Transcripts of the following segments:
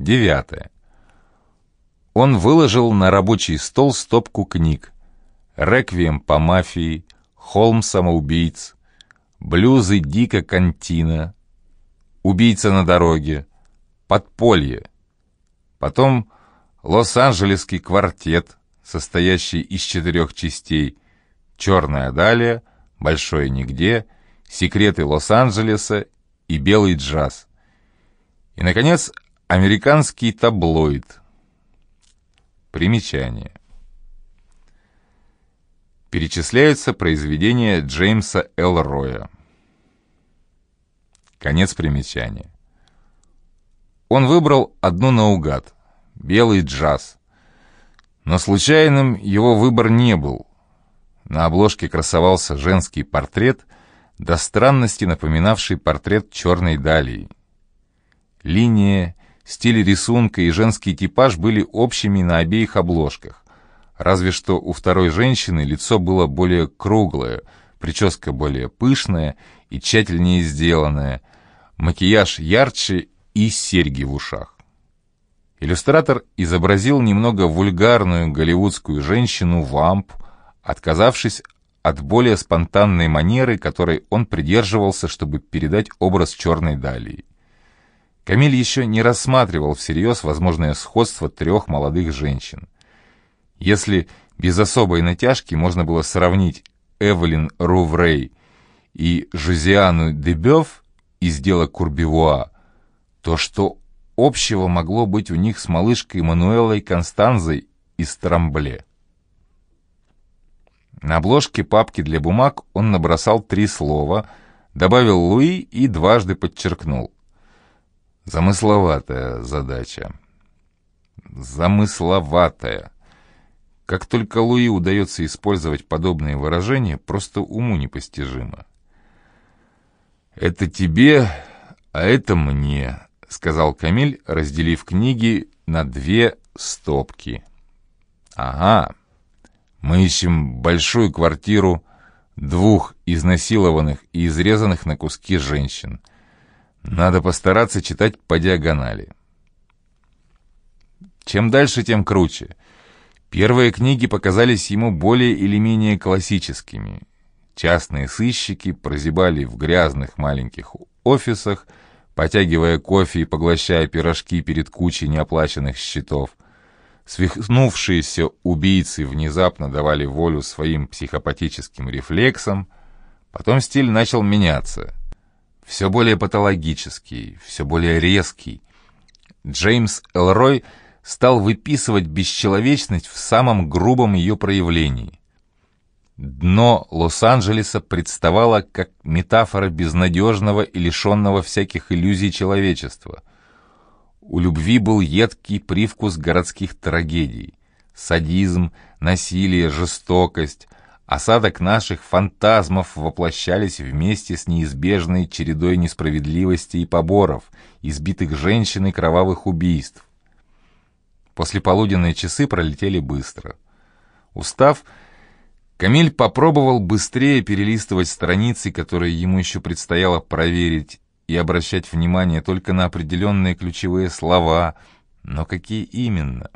Девятое. Он выложил на рабочий стол стопку книг. «Реквием по мафии», «Холм самоубийц», «Блюзы Дика Кантина», «Убийца на дороге», «Подполье». Потом «Лос-Анджелесский квартет», состоящий из четырех частей «Черная далия», «Большое нигде», «Секреты Лос-Анджелеса» и «Белый джаз». И, наконец, американский таблоид. Примечание. Перечисляются произведения Джеймса Л. Роя. Конец примечания. Он выбрал одну наугад — белый джаз. Но случайным его выбор не был. На обложке красовался женский портрет, до странности напоминавший портрет черной далии. Линия, стиль рисунка и женский типаж были общими на обеих обложках. Разве что у второй женщины лицо было более круглое, прическа более пышная и тщательнее сделанная, макияж ярче и серьги в ушах. Иллюстратор изобразил немного вульгарную голливудскую женщину-вамп, отказавшись от более спонтанной манеры, которой он придерживался, чтобы передать образ черной далии. Камиль еще не рассматривал всерьез возможное сходство трех молодых женщин. Если без особой натяжки можно было сравнить Эвелин Руврей и Жозиану Дебёв из дела Курбивуа, то что общего могло быть у них с малышкой Мануэлой Констанзой из Трамбле? На обложке папки для бумаг он набросал три слова, добавил «Луи» и дважды подчеркнул. Замысловатая задача. Замысловатая. Как только Луи удается использовать подобные выражения, просто уму непостижимо. «Это тебе, а это мне», — сказал Камиль, разделив книги на две стопки. «Ага, мы ищем большую квартиру двух изнасилованных и изрезанных на куски женщин. Надо постараться читать по диагонали. Чем дальше, тем круче. Первые книги показались ему более или менее классическими. Частные сыщики прозябали в грязных маленьких офисах, потягивая кофе и поглощая пирожки перед кучей неоплаченных счетов. Свихнувшиеся убийцы внезапно давали волю своим психопатическим рефлексам. Потом стиль начал меняться — все более патологический, все более резкий. Джеймс Элрой стал выписывать бесчеловечность в самом грубом ее проявлении. Дно Лос-Анджелеса представало как метафора безнадежного и лишенного всяких иллюзий человечества. У любви был едкий привкус городских трагедий. Садизм, насилие, жестокость, Осадок наших фантазмов воплощались вместе с неизбежной чередой несправедливости и поборов, избитых женщин и кровавых убийств. Послеполуденные часы пролетели быстро. Устав, Камиль попробовал быстрее перелистывать страницы, которые ему еще предстояло проверить, и обращать внимание только на определенные ключевые слова, но какие именно?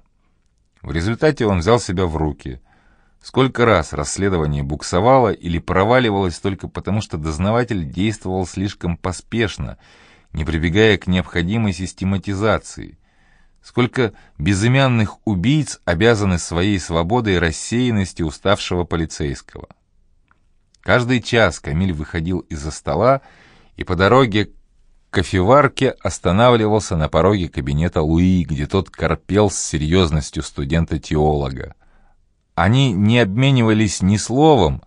В результате он взял себя в руки – Сколько раз расследование буксовало или проваливалось только потому, что дознаватель действовал слишком поспешно, не прибегая к необходимой систематизации. Сколько безымянных убийц обязаны своей свободой рассеянности уставшего полицейского. Каждый час Камиль выходил из-за стола и по дороге к кофеварке останавливался на пороге кабинета Луи, где тот корпел с серьезностью студента-теолога. Они не обменивались ни словом,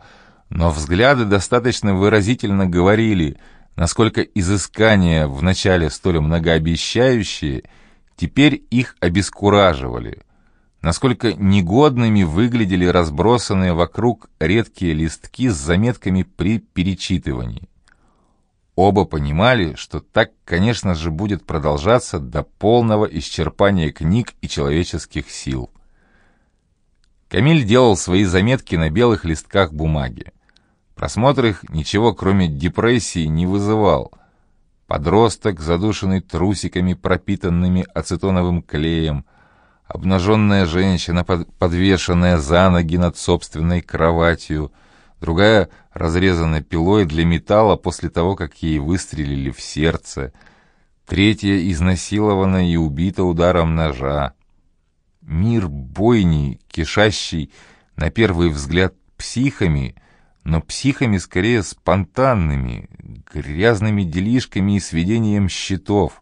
но взгляды достаточно выразительно говорили, насколько изыскания, вначале столь многообещающие, теперь их обескураживали, насколько негодными выглядели разбросанные вокруг редкие листки с заметками при перечитывании. Оба понимали, что так, конечно же, будет продолжаться до полного исчерпания книг и человеческих сил. Камиль делал свои заметки на белых листках бумаги. Просмотр их ничего, кроме депрессии, не вызывал. подросток, задушенный трусиками, пропитанными ацетоновым клеем, обнаженная женщина, подвешенная за ноги над собственной кроватью, другая разрезана пилой для металла после того, как ей выстрелили в сердце, третья изнасилована и убита ударом ножа. Мир бойни, кишащий, на первый взгляд, психами, но психами скорее спонтанными, грязными делишками и сведением счетов.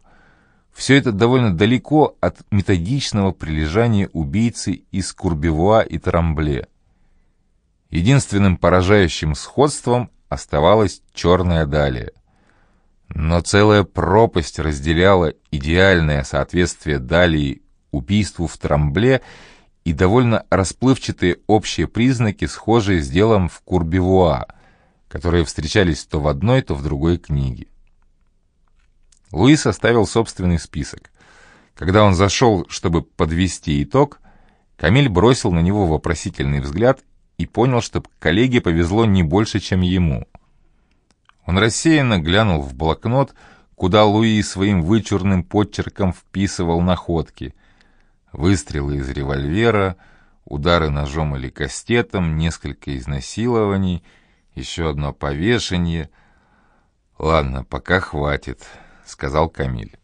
Все это довольно далеко от методичного прилежания убийцы из Курбевуа и Трамбле. Единственным поражающим сходством оставалась черная далия. Но целая пропасть разделяла идеальное соответствие далии убийству в Трамбле и довольно расплывчатые общие признаки, схожие с делом в Курбевуа, которые встречались то в одной, то в другой книге. Луи составил собственный список. Когда он зашел, чтобы подвести итог, Камиль бросил на него вопросительный взгляд и понял, что коллеге повезло не больше, чем ему. Он рассеянно глянул в блокнот, куда Луи своим вычурным подчерком вписывал находки — выстрелы из револьвера, удары ножом или кастетом, несколько изнасилований, еще одно повешение. «Ладно, пока хватит», — сказал Камиль.